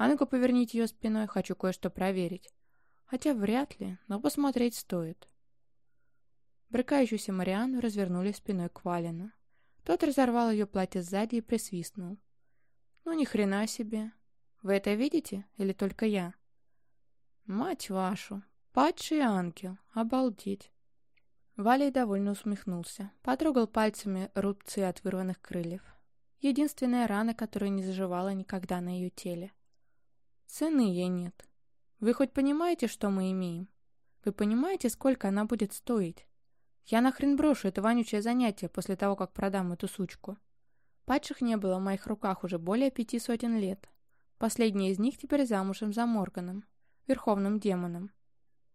А ну-ка поверните ее спиной, хочу кое-что проверить. Хотя вряд ли, но посмотреть стоит. Брыкающуюся Марианну развернули спиной к Валину. Тот разорвал ее платье сзади и присвистнул. «Ну, ни хрена себе! Вы это видите? Или только я?» «Мать вашу! Падший ангел! Обалдеть!» Валей довольно усмехнулся, потрогал пальцами рубцы от вырванных крыльев. Единственная рана, которая не заживала никогда на ее теле. Цены ей нет. Вы хоть понимаете, что мы имеем? Вы понимаете, сколько она будет стоить? Я нахрен брошу это вонючее занятие после того, как продам эту сучку. Падших не было в моих руках уже более пяти сотен лет. Последняя из них теперь замужем за Морганом, верховным демоном.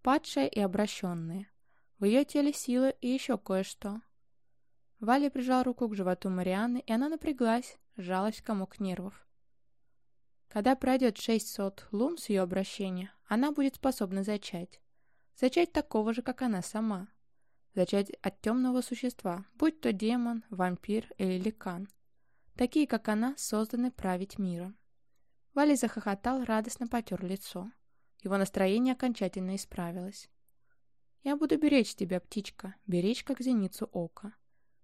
Падшая и обращенная. В ее теле сила и еще кое-что. Валя прижал руку к животу Марианны, и она напряглась, сжалась в комок нервов. Когда пройдет шестьсот лун с ее обращения, она будет способна зачать. Зачать такого же, как она сама. Зачать от темного существа, будь то демон, вампир или ликан. Такие, как она, созданы править миром. Валя захохотал, радостно потер лицо. Его настроение окончательно исправилось. «Я буду беречь тебя, птичка, беречь, как зеницу ока.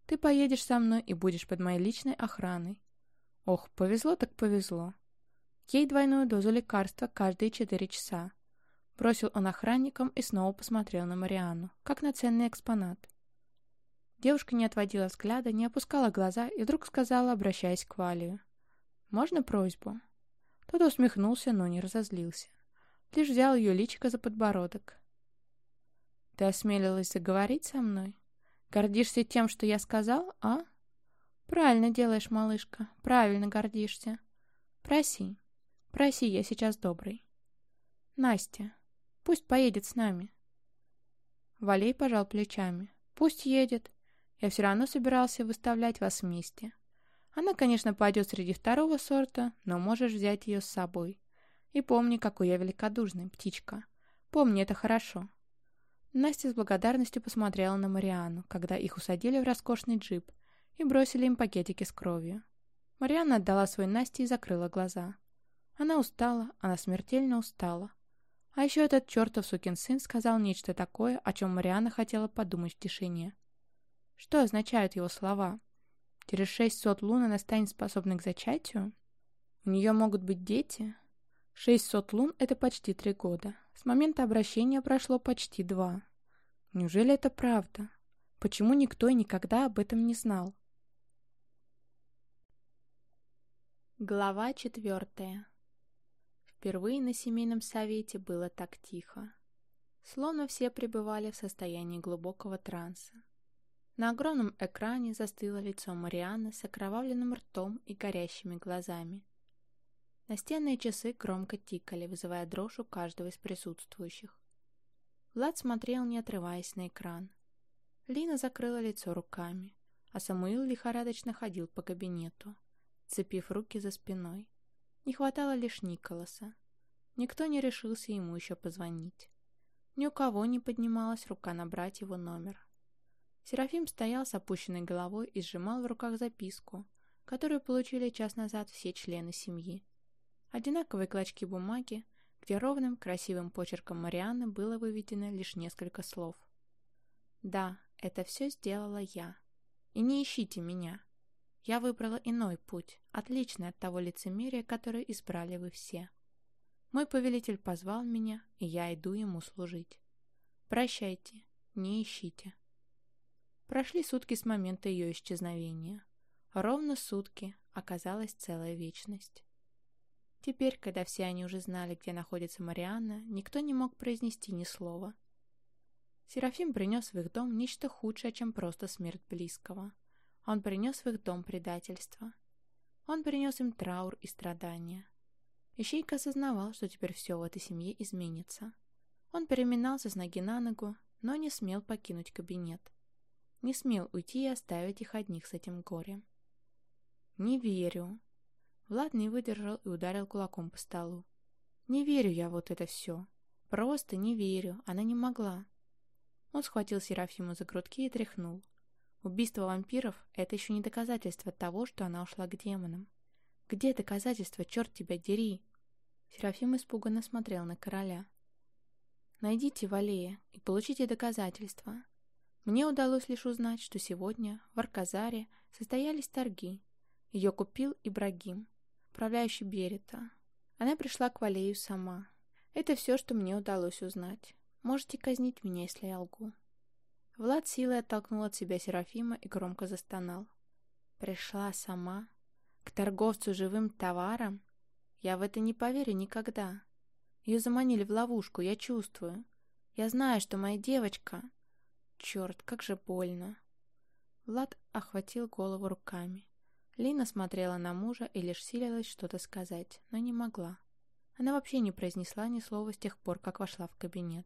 Ты поедешь со мной и будешь под моей личной охраной. Ох, повезло так повезло. Ей двойную дозу лекарства каждые четыре часа. Бросил он охранникам и снова посмотрел на Марианну, как на ценный экспонат. Девушка не отводила взгляда, не опускала глаза и вдруг сказала, обращаясь к Валию. «Можно просьбу?» Тот усмехнулся, но не разозлился. Лишь взял ее личико за подбородок. Ты осмелилась заговорить со мной? Гордишься тем, что я сказал, а? Правильно делаешь, малышка, правильно гордишься. Проси, проси, я сейчас добрый. Настя, пусть поедет с нами. Валей пожал плечами. Пусть едет. Я все равно собирался выставлять вас вместе. Она, конечно, пойдет среди второго сорта, но можешь взять ее с собой. И помни, какой я великодушный, птичка. Помни это хорошо. Настя с благодарностью посмотрела на Мариану, когда их усадили в роскошный джип и бросили им пакетики с кровью. Марианна отдала свой Насте и закрыла глаза. Она устала, она смертельно устала. А еще этот чертов сукин сын сказал нечто такое, о чем Марианна хотела подумать в тишине. Что означают его слова? Через шесть сот лун она станет способной к зачатию? У нее могут быть дети? Шесть сот лун — это почти три года. С момента обращения прошло почти два. Неужели это правда? Почему никто и никогда об этом не знал? Глава четвертая. Впервые на семейном совете было так тихо. Словно все пребывали в состоянии глубокого транса. На огромном экране застыло лицо Марианы с окровавленным ртом и горящими глазами. Настенные часы громко тикали, вызывая дрожь у каждого из присутствующих. Влад смотрел, не отрываясь на экран. Лина закрыла лицо руками, а Самуил лихорадочно ходил по кабинету, цепив руки за спиной. Не хватало лишь Николаса. Никто не решился ему еще позвонить. Ни у кого не поднималась рука набрать его номер. Серафим стоял с опущенной головой и сжимал в руках записку, которую получили час назад все члены семьи. Одинаковые клочки бумаги, где ровным, красивым почерком Марианны было выведено лишь несколько слов. «Да, это все сделала я. И не ищите меня. Я выбрала иной путь, отличный от того лицемерия, которое избрали вы все. Мой повелитель позвал меня, и я иду ему служить. Прощайте, не ищите». Прошли сутки с момента ее исчезновения. Ровно сутки оказалась целая вечность. Теперь, когда все они уже знали, где находится Марианна, никто не мог произнести ни слова. Серафим принес в их дом нечто худшее, чем просто смерть близкого. Он принес в их дом предательство. Он принес им траур и страдания. Ищейка осознавал, что теперь все в этой семье изменится. Он переминался с ноги на ногу, но не смел покинуть кабинет. Не смел уйти и оставить их одних с этим горем. «Не верю», Влад не выдержал и ударил кулаком по столу. «Не верю я вот это все. Просто не верю. Она не могла». Он схватил Серафиму за грудки и тряхнул. Убийство вампиров — это еще не доказательство того, что она ушла к демонам. Где доказательства, черт тебя дери? Серафим испуганно смотрел на короля. «Найдите Валея и получите доказательства. Мне удалось лишь узнать, что сегодня в Арказаре состоялись торги. Ее купил Ибрагим, управляющий Берета. Она пришла к Валею сама. Это все, что мне удалось узнать. Можете казнить меня, если я лгу». Влад силой оттолкнул от себя Серафима и громко застонал. «Пришла сама? К торговцу живым товаром? Я в это не поверю никогда. Ее заманили в ловушку, я чувствую. Я знаю, что моя девочка... Черт, как же больно. Влад охватил голову руками. Лина смотрела на мужа и лишь силилась что-то сказать, но не могла. Она вообще не произнесла ни слова с тех пор, как вошла в кабинет.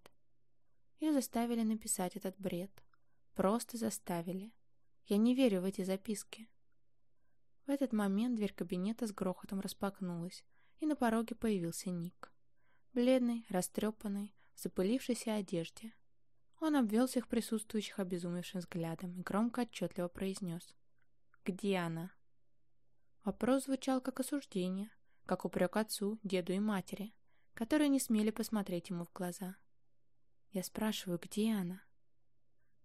Ее заставили написать этот бред. Просто заставили. Я не верю в эти записки. В этот момент дверь кабинета с грохотом распахнулась, и на пороге появился Ник. Бледный, растрепанный, в запылившейся одежде. Он обвел всех присутствующих обезумевшим взглядом и громко отчетливо произнес. «Где она?» Вопрос звучал как осуждение, как упрек отцу, деду и матери, которые не смели посмотреть ему в глаза. Я спрашиваю, где она?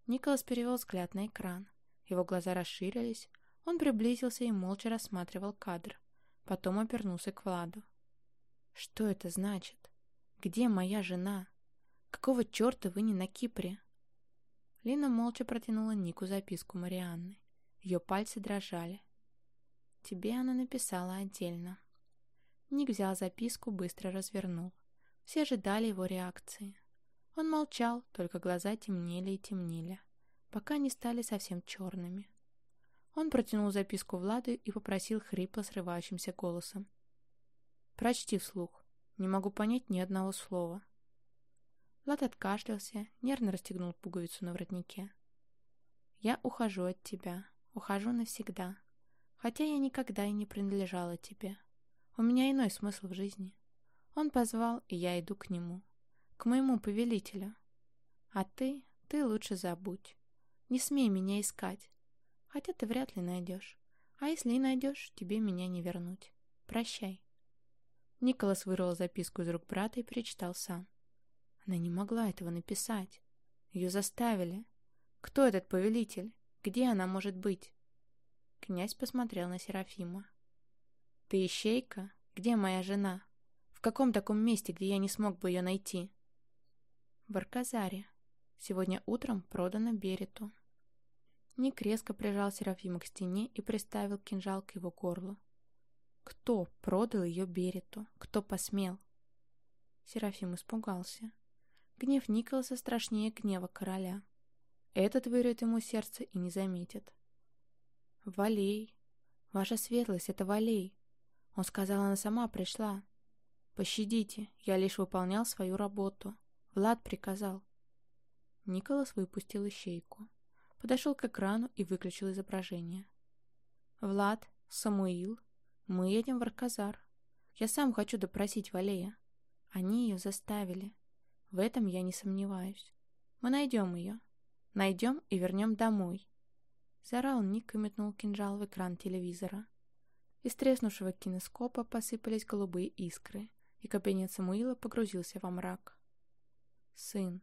Николас перевел взгляд на экран. Его глаза расширились, он приблизился и молча рассматривал кадр. Потом обернулся к Владу. «Что это значит? Где моя жена? Какого черта вы не на Кипре?» Лина молча протянула Нику записку Марианны. Ее пальцы дрожали. «Тебе она написала отдельно». Ник взял записку, быстро развернул. Все ожидали его реакции. Он молчал, только глаза темнели и темнели, пока не стали совсем черными. Он протянул записку Владу и попросил хрипло срывающимся голосом. «Прочти вслух. Не могу понять ни одного слова». Влад откашлялся, нервно расстегнул пуговицу на воротнике. «Я ухожу от тебя. Ухожу навсегда. Хотя я никогда и не принадлежала тебе. У меня иной смысл в жизни. Он позвал, и я иду к нему. К моему повелителю. А ты, ты лучше забудь. Не смей меня искать. Хотя ты вряд ли найдешь. А если и найдешь, тебе меня не вернуть. Прощай. Николас вырвал записку из рук брата и перечитал сам. Она не могла этого написать. Ее заставили. Кто этот повелитель? Где она может быть? Князь посмотрел на Серафима. «Ты ищейка? Где моя жена? В каком таком месте, где я не смог бы ее найти?» «В Арказаре. Сегодня утром продана Берету». Ник резко прижал Серафима к стене и приставил кинжал к его горлу. Кто продал ее Берету? Кто посмел? Серафим испугался. Гнев Николаса страшнее гнева короля. Этот вырвет ему сердце и не заметит. «Валей! Ваша светлость, это Валей!» Он сказал, она сама пришла. «Пощадите, я лишь выполнял свою работу. Влад приказал». Николас выпустил ищейку подошел к экрану и выключил изображение. «Влад, Самуил, мы едем в Арказар. Я сам хочу допросить Валея. Они ее заставили. В этом я не сомневаюсь. Мы найдем ее. Найдем и вернем домой». Зарал Ник и метнул кинжал в экран телевизора. Из треснувшего кинескопа посыпались голубые искры, и кабинет Самуила погрузился во мрак. «Сын,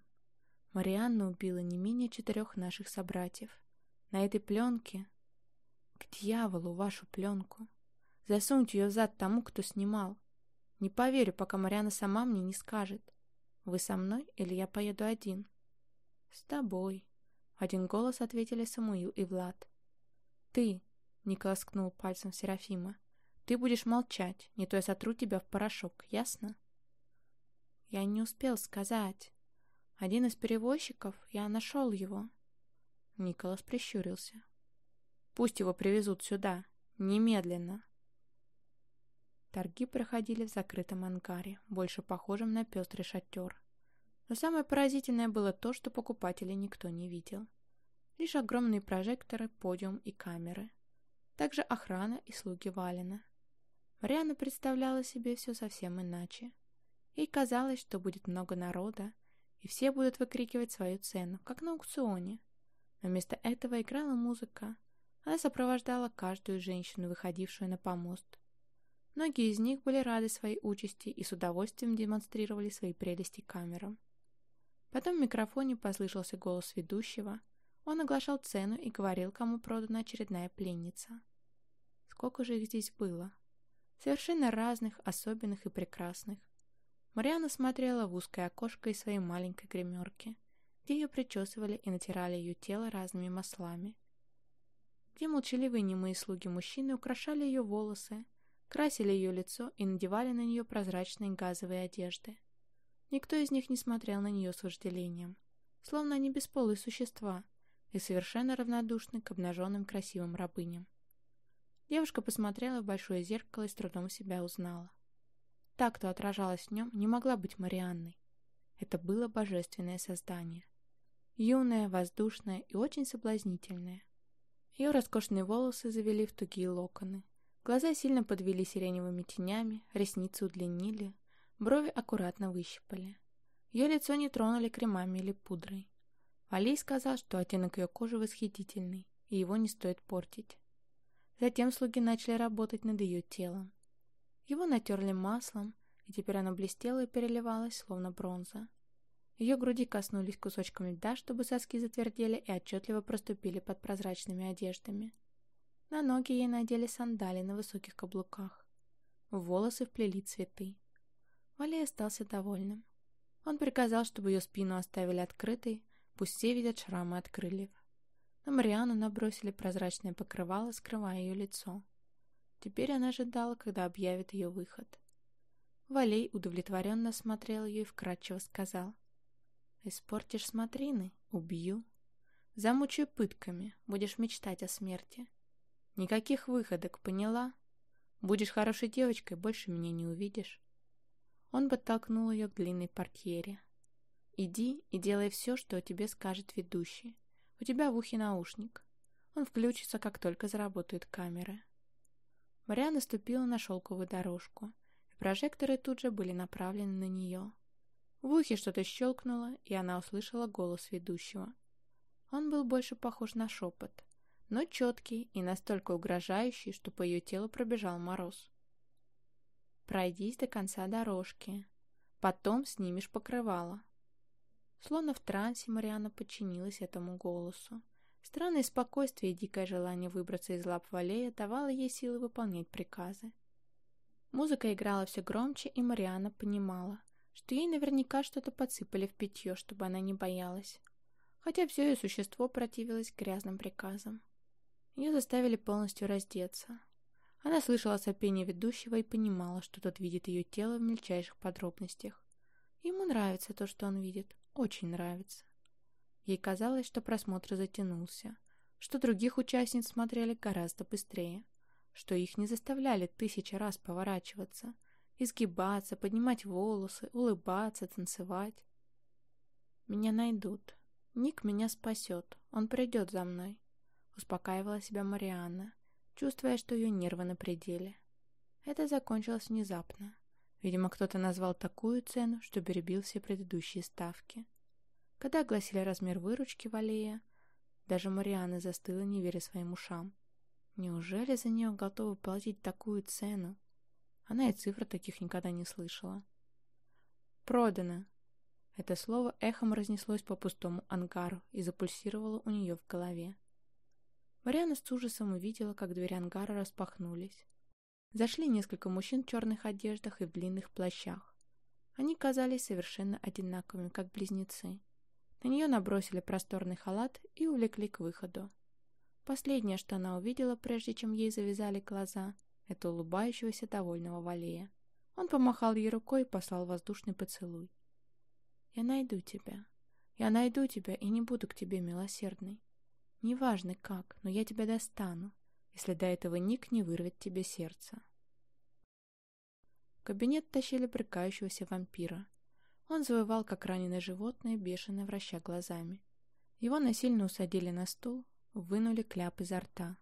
Марианна убила не менее четырех наших собратьев. На этой пленке... К дьяволу вашу пленку. Засуньте ее в зад тому, кто снимал. Не поверю, пока Марианна сама мне не скажет. Вы со мной или я поеду один? С тобой. Один голос ответили Самуил и Влад. Ты, Николас ткнул пальцем Серафима, ты будешь молчать, не то я сотру тебя в порошок, ясно? Я не успел сказать. Один из перевозчиков, я нашел его. Николас прищурился. Пусть его привезут сюда. Немедленно. Торги проходили в закрытом ангаре, больше похожем на пестрый шатер. Но самое поразительное было то, что покупателей никто не видел. Лишь огромные прожекторы, подиум и камеры. Также охрана и слуги Валина. Мариана представляла себе все совсем иначе. Ей казалось, что будет много народа, и все будут выкрикивать свою цену, как на аукционе. Но вместо этого играла музыка. Она сопровождала каждую женщину, выходившую на помост. Многие из них были рады своей участи и с удовольствием демонстрировали свои прелести камерам. Потом в микрофоне послышался голос ведущего. Он оглашал цену и говорил, кому продана очередная пленница. Сколько же их здесь было? Совершенно разных, особенных и прекрасных. Мариана смотрела в узкое окошко из своей маленькой гримерки, где ее причесывали и натирали ее тело разными маслами. Где молчаливые немые слуги мужчины украшали ее волосы, красили ее лицо и надевали на нее прозрачные газовые одежды. Никто из них не смотрел на нее с вожделением, словно они бесполые существа и совершенно равнодушны к обнаженным красивым рабыням. Девушка посмотрела в большое зеркало и с трудом себя узнала. Та, кто отражалась в нем, не могла быть Марианной. Это было божественное создание. Юное, воздушное и очень соблазнительное. Ее роскошные волосы завели в тугие локоны, Глаза сильно подвели сиреневыми тенями, ресницы удлинили, брови аккуратно выщипали. Ее лицо не тронули кремами или пудрой. Алей сказал, что оттенок ее кожи восхитительный, и его не стоит портить. Затем слуги начали работать над ее телом. Его натерли маслом, и теперь оно блестело и переливалось, словно бронза. Ее груди коснулись кусочками льда, чтобы соски затвердели и отчетливо проступили под прозрачными одеждами. На ноги ей надели сандали на высоких каблуках. В волосы вплели цветы. Валей остался довольным. Он приказал, чтобы ее спину оставили открытой, пусть все видят шрамы от крыльев. На Мариану набросили прозрачное покрывало, скрывая ее лицо. Теперь она ожидала, когда объявит ее выход. Валей удовлетворенно смотрел ее и вкратчиво сказал. «Испортишь смотрины — убью. Замучаю пытками, будешь мечтать о смерти. Никаких выходок, поняла? Будешь хорошей девочкой, больше меня не увидишь. Он подтолкнул ее к длинной портьере. Иди и делай все, что тебе скажет ведущий. У тебя в ухе наушник. Он включится, как только заработают камеры. Мариана ступила на шелковую дорожку, и прожекторы тут же были направлены на нее. В ухе что-то щелкнуло, и она услышала голос ведущего. Он был больше похож на шепот но четкий и настолько угрожающий, что по ее телу пробежал мороз. «Пройдись до конца дорожки. Потом снимешь покрывало». Словно в трансе Мариана подчинилась этому голосу. Странное спокойствие и дикое желание выбраться из лап Валея давало ей силы выполнять приказы. Музыка играла все громче, и Мариана понимала, что ей наверняка что-то подсыпали в питье, чтобы она не боялась. Хотя все ее существо противилось грязным приказам. Ее заставили полностью раздеться. Она слышала сопение ведущего и понимала, что тот видит ее тело в мельчайших подробностях. Ему нравится то, что он видит. Очень нравится. Ей казалось, что просмотр затянулся, что других участниц смотрели гораздо быстрее, что их не заставляли тысячи раз поворачиваться, изгибаться, поднимать волосы, улыбаться, танцевать. «Меня найдут. Ник меня спасет. Он придет за мной успокаивала себя Марианна, чувствуя, что ее нервы на пределе. Это закончилось внезапно. Видимо, кто-то назвал такую цену, что перебил все предыдущие ставки. Когда огласили размер выручки Валея, даже Марианна застыла, не веря своим ушам. Неужели за нее готовы платить такую цену? Она и цифр таких никогда не слышала. «Продано!» Это слово эхом разнеслось по пустому ангару и запульсировало у нее в голове. Мариана с ужасом увидела, как двери ангара распахнулись. Зашли несколько мужчин в черных одеждах и в длинных плащах. Они казались совершенно одинаковыми, как близнецы. На нее набросили просторный халат и увлекли к выходу. Последнее, что она увидела, прежде чем ей завязали глаза, это улыбающегося довольного Валея. Он помахал ей рукой и послал воздушный поцелуй. «Я найду тебя. Я найду тебя и не буду к тебе милосердной. Неважно как, но я тебя достану, если до этого Ник не вырвет тебе сердце. В кабинет тащили брыкающегося вампира. Он завывал, как раненое животное, бешено враща глазами. Его насильно усадили на стул, вынули кляп изо рта.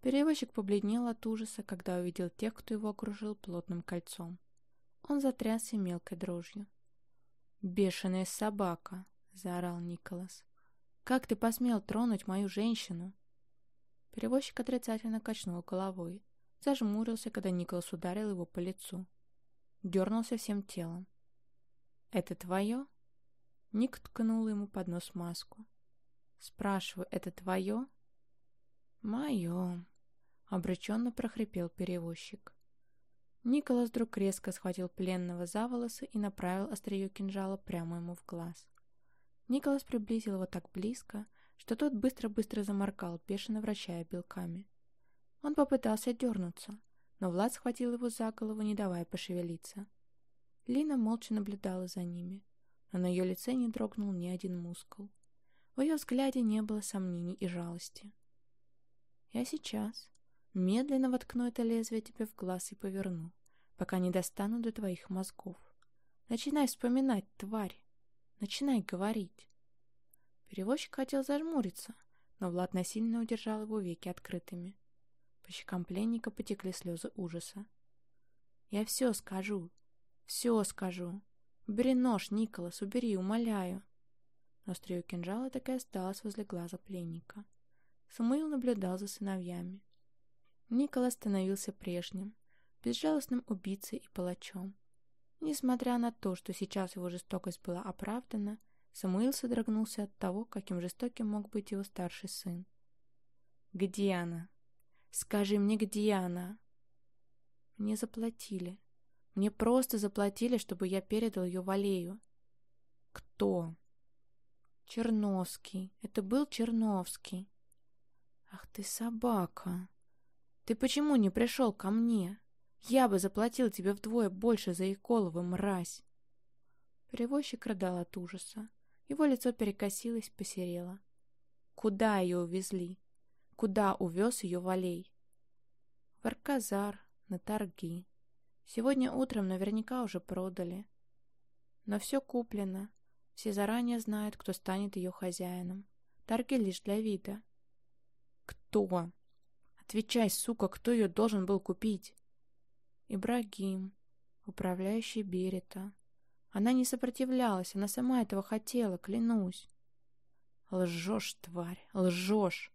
Перевозчик побледнел от ужаса, когда увидел тех, кто его окружил плотным кольцом. Он затрясся мелкой дрожью. «Бешеная собака!» — заорал Николас. Как ты посмел тронуть мою женщину?» Перевозчик отрицательно качнул головой. зажмурился, когда Николас ударил его по лицу. Дернулся всем телом. «Это твое?» Ник ткнул ему под нос маску. «Спрашиваю, это твое?» «Мое», — обреченно прохрипел перевозчик. Николас вдруг резко схватил пленного за волосы и направил острие кинжала прямо ему в глаз. Николас приблизил его так близко, что тот быстро-быстро заморкал, бешено вращая белками. Он попытался дернуться, но Влад схватил его за голову, не давая пошевелиться. Лина молча наблюдала за ними, но на ее лице не дрогнул ни один мускул. В ее взгляде не было сомнений и жалости. «Я сейчас медленно воткну это лезвие тебе в глаз и поверну, пока не достану до твоих мозгов. Начинай вспоминать, тварь. Начинай говорить». Перевозчик хотел зажмуриться, но Влад насильно удержал его веки открытыми. По щекам пленника потекли слезы ужаса. «Я все скажу. Все скажу. Убери нож, Николас, убери, умоляю». Острие кинжала так и осталось возле глаза пленника. Самуил наблюдал за сыновьями. Николас становился прежним, безжалостным убийцей и палачом. Несмотря на то, что сейчас его жестокость была оправдана, Самуил содрогнулся от того, каким жестоким мог быть его старший сын. «Где она?» Скажи мне, где она?» «Мне заплатили. Мне просто заплатили, чтобы я передал ее Валею». «Кто?» «Черновский. Это был Черновский». «Ах ты собака! Ты почему не пришел ко мне? Я бы заплатил тебе вдвое больше за Иколова, мразь!» Перевозчик рыдал от ужаса. Его лицо перекосилось, посерело. «Куда ее увезли?» Куда увез ее Валей? В Арказар, на торги. Сегодня утром наверняка уже продали. Но все куплено. Все заранее знают, кто станет ее хозяином. Торги лишь для вида. Кто? Отвечай, сука, кто ее должен был купить? Ибрагим, управляющий Берета. Она не сопротивлялась, она сама этого хотела, клянусь. Лжешь, тварь, лжешь.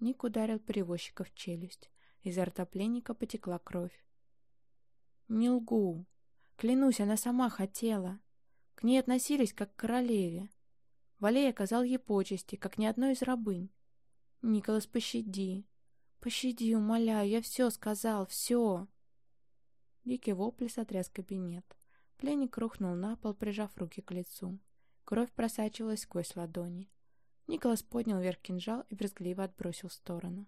Ник ударил перевозчика в челюсть. Изо рта пленника потекла кровь. «Не лгу. Клянусь, она сама хотела. К ней относились, как к королеве. Валей оказал ей почести, как ни одной из рабынь. Николас, пощади. Пощади, умоляю, я все сказал, все!» Дикий вопль сотряс кабинет. Пленник рухнул на пол, прижав руки к лицу. Кровь просачивалась сквозь ладони. Николас поднял вверх кинжал и брезгливо отбросил в сторону.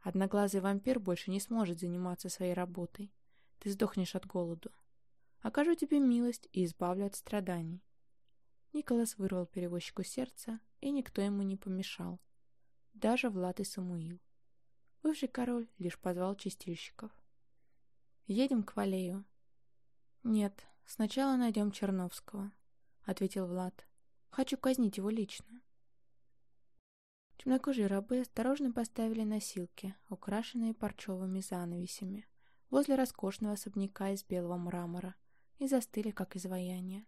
Одноглазый вампир больше не сможет заниматься своей работой. Ты сдохнешь от голоду. Окажу тебе милость и избавлю от страданий. Николас вырвал перевозчику сердце, и никто ему не помешал. Даже Влад и Самуил. Бывший король лишь позвал чистильщиков. «Едем к Валею». «Нет, сначала найдем Черновского», — ответил Влад. «Хочу казнить его лично». Темнокожие рабы осторожно поставили носилки, украшенные парчевыми занавесями, возле роскошного особняка из белого мрамора, и застыли, как изваяние.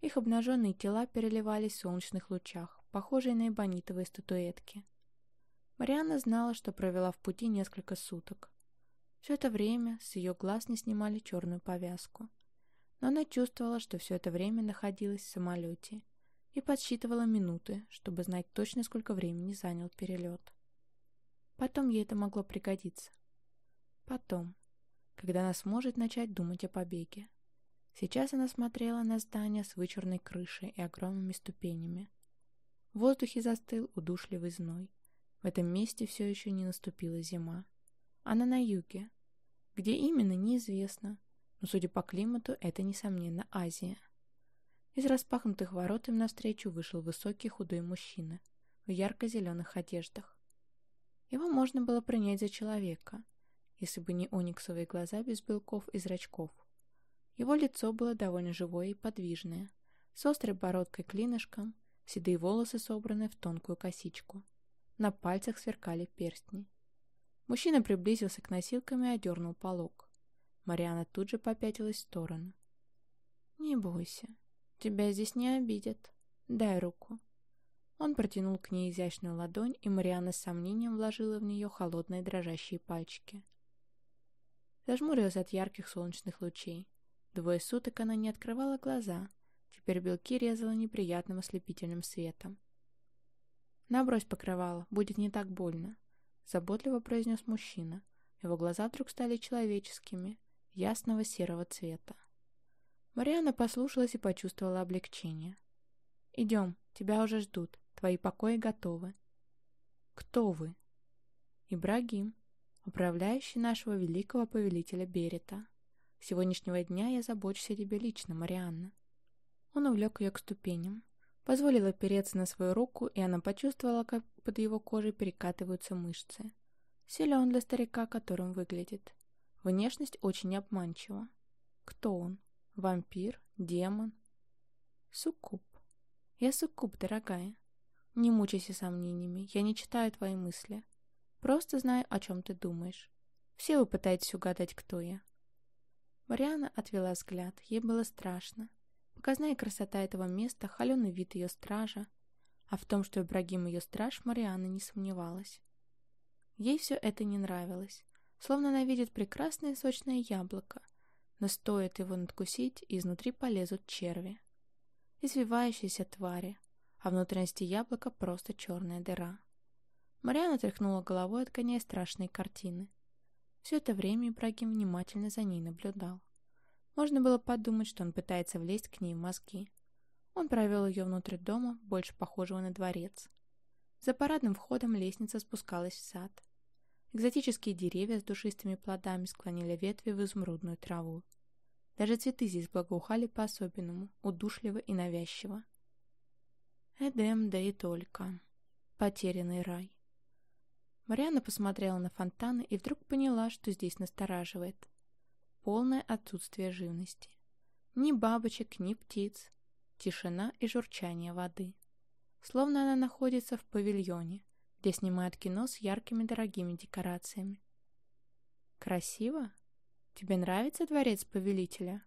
Их обнаженные тела переливались в солнечных лучах, похожие на эбонитовые статуэтки. Марианна знала, что провела в пути несколько суток. Все это время с ее глаз не снимали черную повязку. Но она чувствовала, что все это время находилась в самолете — и подсчитывала минуты, чтобы знать точно, сколько времени занял перелет. Потом ей это могло пригодиться. Потом, когда она сможет начать думать о побеге. Сейчас она смотрела на здание с вычурной крышей и огромными ступенями. В воздухе застыл удушливый зной. В этом месте все еще не наступила зима. Она на юге. Где именно, неизвестно, но, судя по климату, это, несомненно, Азия. Из распахнутых ворот им навстречу вышел высокий худой мужчина в ярко-зеленых одеждах. Его можно было принять за человека, если бы не ониксовые глаза без белков и зрачков. Его лицо было довольно живое и подвижное, с острой бородкой-клинышком, седые волосы собраны в тонкую косичку. На пальцах сверкали перстни. Мужчина приблизился к носилкам и одернул полог. Мариана тут же попятилась в сторону. «Не бойся», Тебя здесь не обидят. Дай руку. Он протянул к ней изящную ладонь, и Марианна с сомнением вложила в нее холодные дрожащие пальчики. Зажмурилась от ярких солнечных лучей. Двое суток она не открывала глаза. Теперь белки резала неприятным ослепительным светом. «Набрось покрывало, будет не так больно», — заботливо произнес мужчина. Его глаза вдруг стали человеческими, ясного серого цвета. Марианна послушалась и почувствовала облегчение. «Идем, тебя уже ждут, твои покои готовы». «Кто вы?» «Ибрагим, управляющий нашего великого повелителя Берета. С сегодняшнего дня я забочусь о тебе лично, Марианна». Он увлек ее к ступеням, позволил опереться на свою руку, и она почувствовала, как под его кожей перекатываются мышцы. Силен для старика, которым выглядит. Внешность очень обманчива. Кто он? Вампир? Демон? Суккуб. Я суккуб, дорогая. Не мучайся сомнениями, я не читаю твои мысли. Просто знаю, о чем ты думаешь. Все вы пытаетесь угадать, кто я. Мариана отвела взгляд, ей было страшно. Показная красота этого места, холеный вид ее стража. А в том, что Ибрагим ее страж, Мариана не сомневалась. Ей все это не нравилось, словно она видит прекрасное сочное яблоко, но стоит его надкусить, и изнутри полезут черви. Извивающиеся твари, а внутренности яблока просто черная дыра. Мариана тряхнула головой, отгоняя страшные картины. Все это время Ибрагим внимательно за ней наблюдал. Можно было подумать, что он пытается влезть к ней в мозги. Он провел ее внутрь дома, больше похожего на дворец. За парадным входом лестница спускалась в сад. Экзотические деревья с душистыми плодами склонили ветви в изумрудную траву. Даже цветы здесь благоухали по-особенному, удушливо и навязчиво. Эдем, да и только. Потерянный рай. Мариана посмотрела на фонтаны и вдруг поняла, что здесь настораживает. Полное отсутствие живности. Ни бабочек, ни птиц. Тишина и журчание воды. Словно она находится в павильоне, где снимают кино с яркими дорогими декорациями. «Красиво? Тебе нравится дворец повелителя?»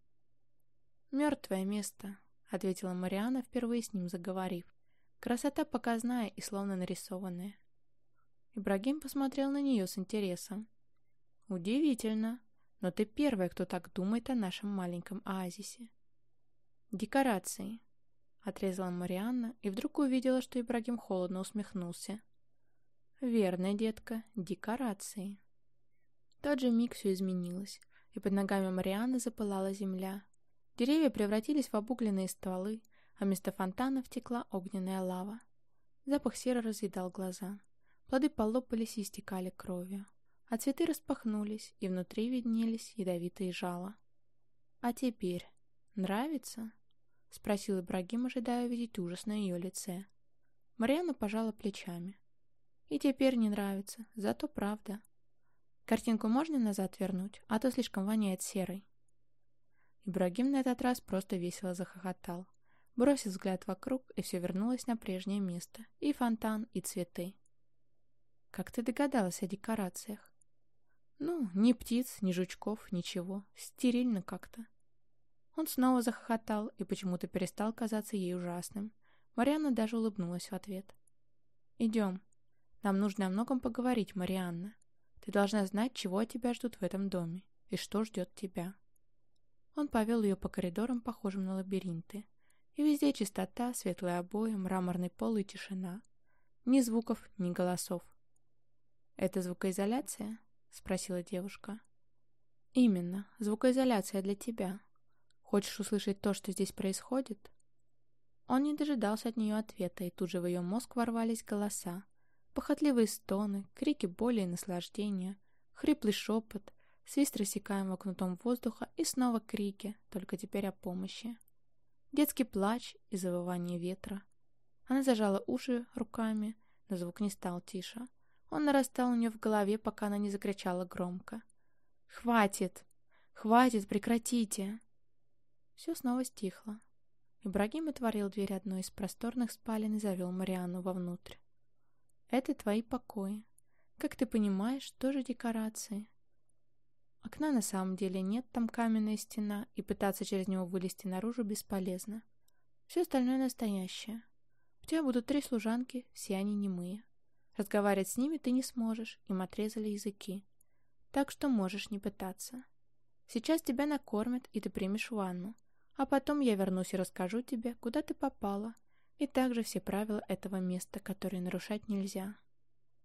«Мертвое место», — ответила Мариана, впервые с ним заговорив. Красота показная и словно нарисованная. Ибрагим посмотрел на нее с интересом. «Удивительно, но ты первая, кто так думает о нашем маленьком оазисе». «Декорации», — отрезала Марианна и вдруг увидела, что Ибрагим холодно усмехнулся. «Верно, детка, декорации». В тот же миг все изменилось, и под ногами Марианны запылала земля. Деревья превратились в обугленные стволы, а вместо фонтанов текла огненная лава. Запах серы разъедал глаза. Плоды полопались и истекали кровью. А цветы распахнулись, и внутри виднелись ядовитые жала. «А теперь нравится?» — спросил Ибрагим, ожидая увидеть ужас на ее лице. Марьяна пожала плечами. И теперь не нравится, зато правда. Картинку можно назад вернуть, а то слишком воняет серой. Ибрагим на этот раз просто весело захохотал. Бросил взгляд вокруг, и все вернулось на прежнее место. И фонтан, и цветы. Как ты догадалась о декорациях? Ну, ни птиц, ни жучков, ничего. Стерильно как-то. Он снова захохотал и почему-то перестал казаться ей ужасным. Марианна даже улыбнулась в ответ. «Идем», нам нужно о многом поговорить, Марианна. Ты должна знать, чего от тебя ждут в этом доме и что ждет тебя. Он повел ее по коридорам, похожим на лабиринты. И везде чистота, светлые обои, мраморный пол и тишина. Ни звуков, ни голосов. «Это звукоизоляция?» — спросила девушка. «Именно, звукоизоляция для тебя. Хочешь услышать то, что здесь происходит?» Он не дожидался от нее ответа, и тут же в ее мозг ворвались голоса, Похотливые стоны, крики боли и наслаждения, хриплый шепот, свист рассекаемого кнутом воздуха и снова крики, только теперь о помощи. Детский плач и завывание ветра. Она зажала уши руками, но звук не стал тише. Он нарастал у нее в голове, пока она не закричала громко. «Хватит! Хватит! Прекратите!» Все снова стихло. Ибрагим отворил дверь одной из просторных спален и завел Марианну вовнутрь. Это твои покои. Как ты понимаешь, тоже декорации. Окна на самом деле нет, там каменная стена, и пытаться через него вылезти наружу бесполезно. Все остальное настоящее. У тебя будут три служанки, все они немые. Разговаривать с ними ты не сможешь, им отрезали языки. Так что можешь не пытаться. Сейчас тебя накормят, и ты примешь ванну. А потом я вернусь и расскажу тебе, куда ты попала, и также все правила этого места, которые нарушать нельзя.